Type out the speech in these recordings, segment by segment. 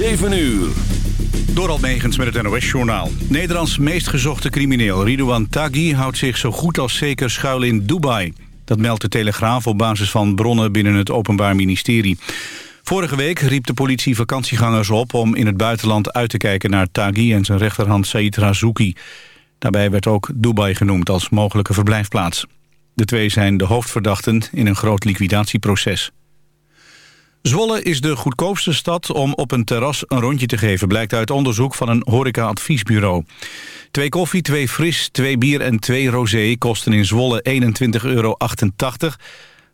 7 uur. Door Megens met het NOS-journaal. Nederlands meest gezochte crimineel Ridouan Taghi houdt zich zo goed als zeker schuil in Dubai. Dat meldt de Telegraaf op basis van bronnen binnen het Openbaar Ministerie. Vorige week riep de politie vakantiegangers op om in het buitenland uit te kijken naar Taghi en zijn rechterhand Said Razouki. Daarbij werd ook Dubai genoemd als mogelijke verblijfplaats. De twee zijn de hoofdverdachten in een groot liquidatieproces. Zwolle is de goedkoopste stad om op een terras een rondje te geven... blijkt uit onderzoek van een horeca-adviesbureau. Twee koffie, twee fris, twee bier en twee rosé kosten in Zwolle 21,88 euro.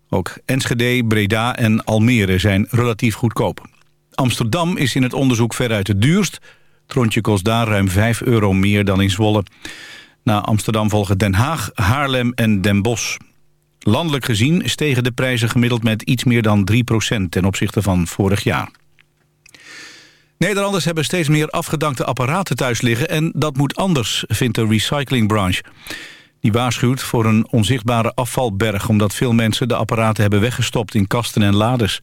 Ook Enschede, Breda en Almere zijn relatief goedkoop. Amsterdam is in het onderzoek veruit het duurst. Het rondje kost daar ruim 5 euro meer dan in Zwolle. Na Amsterdam volgen Den Haag, Haarlem en Den Bosch. Landelijk gezien stegen de prijzen gemiddeld met iets meer dan 3% ten opzichte van vorig jaar. Nederlanders hebben steeds meer afgedankte apparaten thuis liggen... en dat moet anders, vindt de recyclingbranche. Die waarschuwt voor een onzichtbare afvalberg... omdat veel mensen de apparaten hebben weggestopt in kasten en lades.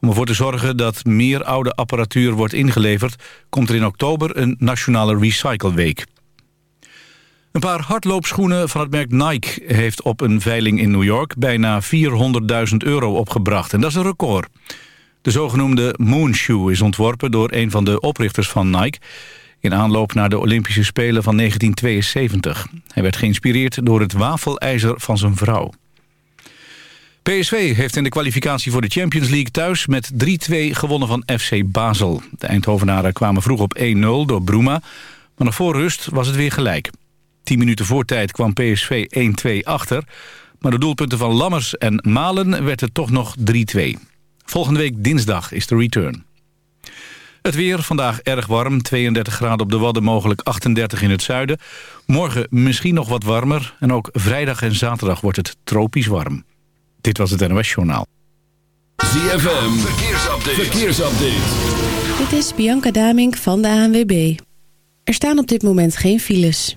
Om ervoor te zorgen dat meer oude apparatuur wordt ingeleverd... komt er in oktober een nationale recycleweek. Een paar hardloopschoenen van het merk Nike heeft op een veiling in New York bijna 400.000 euro opgebracht. En dat is een record. De zogenoemde Moonshoe is ontworpen door een van de oprichters van Nike... in aanloop naar de Olympische Spelen van 1972. Hij werd geïnspireerd door het wafelijzer van zijn vrouw. PSV heeft in de kwalificatie voor de Champions League thuis met 3-2 gewonnen van FC Basel. De Eindhovenaren kwamen vroeg op 1-0 door Bruma, maar nog voor rust was het weer gelijk. 10 minuten voor tijd kwam PSV 1-2 achter. Maar de doelpunten van Lammers en Malen werd het toch nog 3-2. Volgende week dinsdag is de return. Het weer, vandaag erg warm. 32 graden op de Wadden, mogelijk 38 in het zuiden. Morgen misschien nog wat warmer. En ook vrijdag en zaterdag wordt het tropisch warm. Dit was het NOS Journaal. ZFM, verkeersupdate. verkeersupdate. Dit is Bianca Damink van de ANWB. Er staan op dit moment geen files.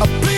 A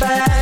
back.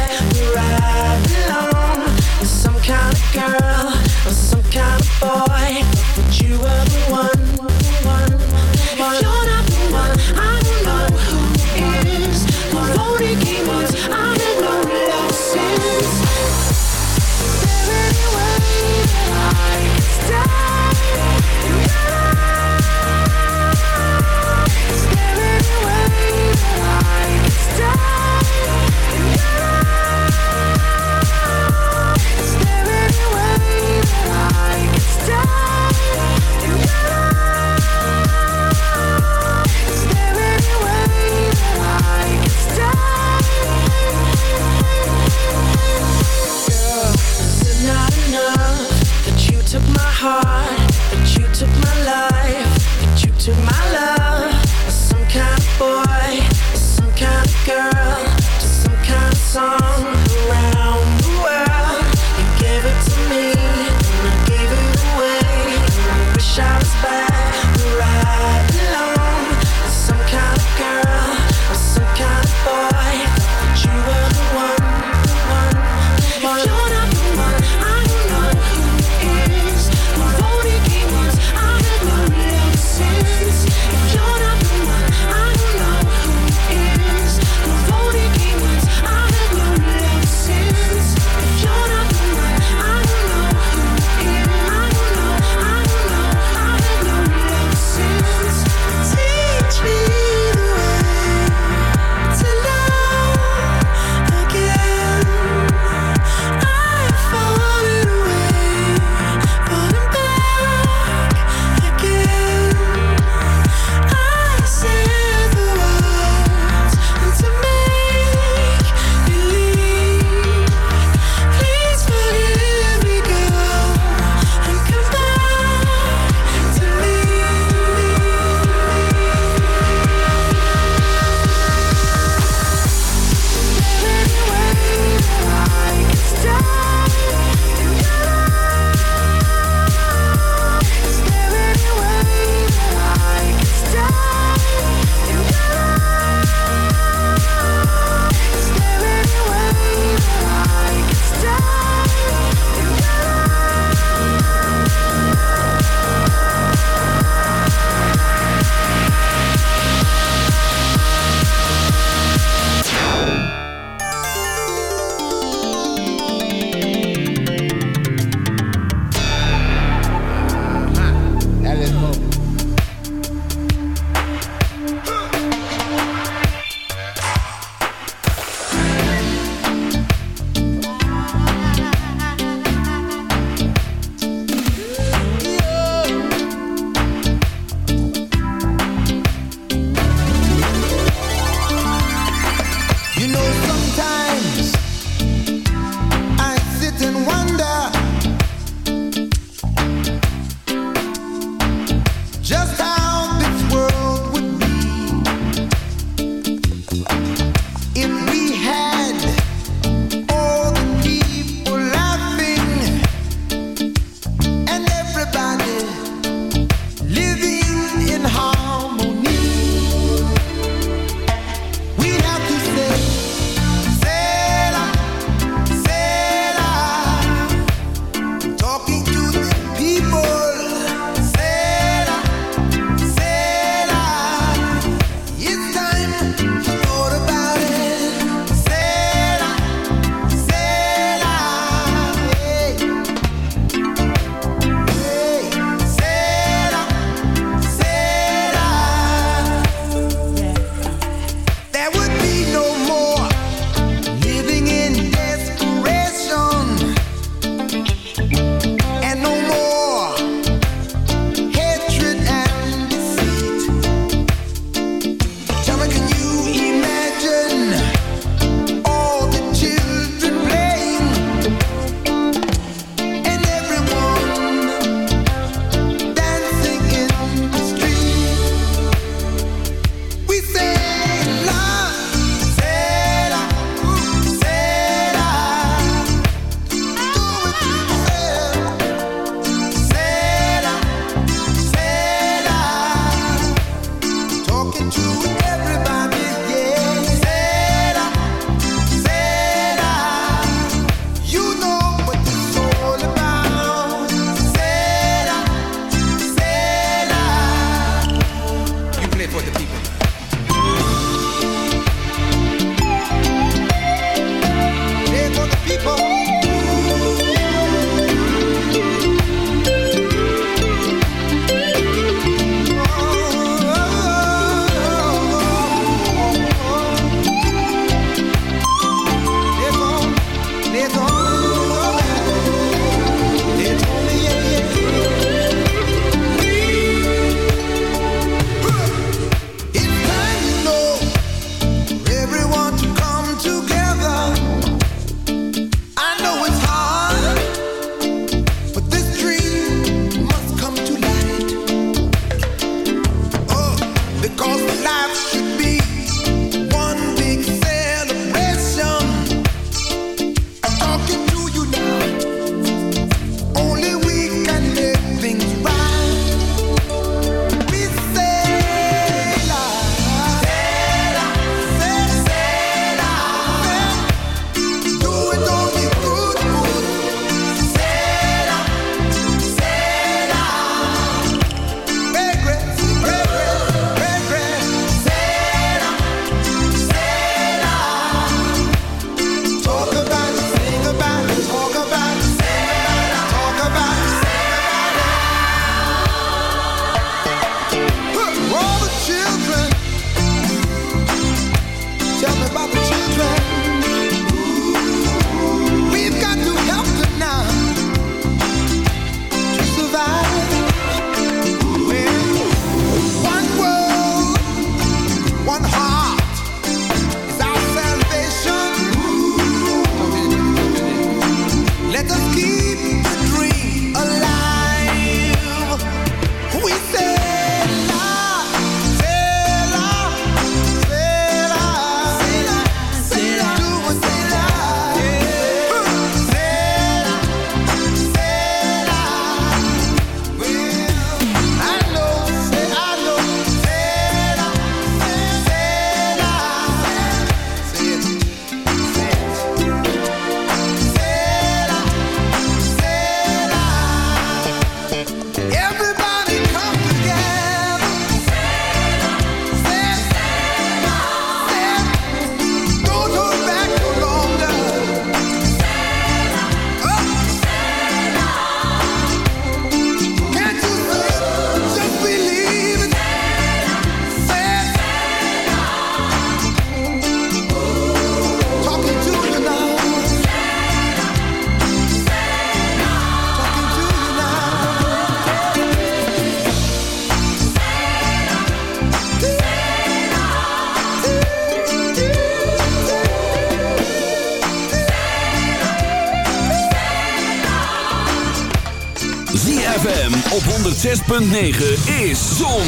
106.9 is Zon,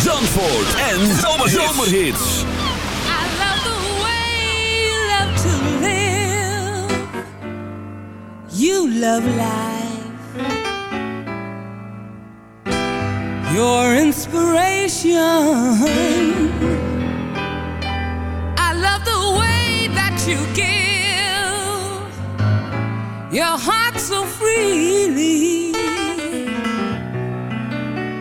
Zandvoort en Zomerhits. I love the way you love to live. You love life. Your inspiration. I love the way that you give. Your heart so freely.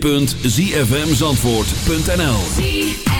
www.zfmzandvoort.nl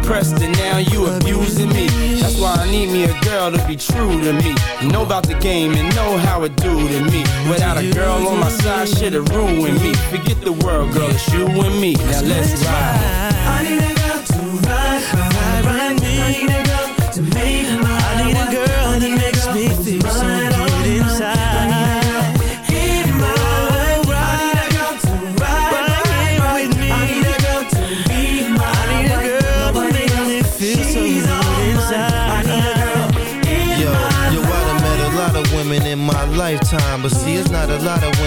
depressed and now you abusing me. That's why I need me a girl to be true to me. Know about the game and know how it do to me. Without a girl on my side, shit'll ruin me. Forget the world, girl, it's you and me. Now let's ride. I need a girl to ride, ride, ride me I need a girl to make my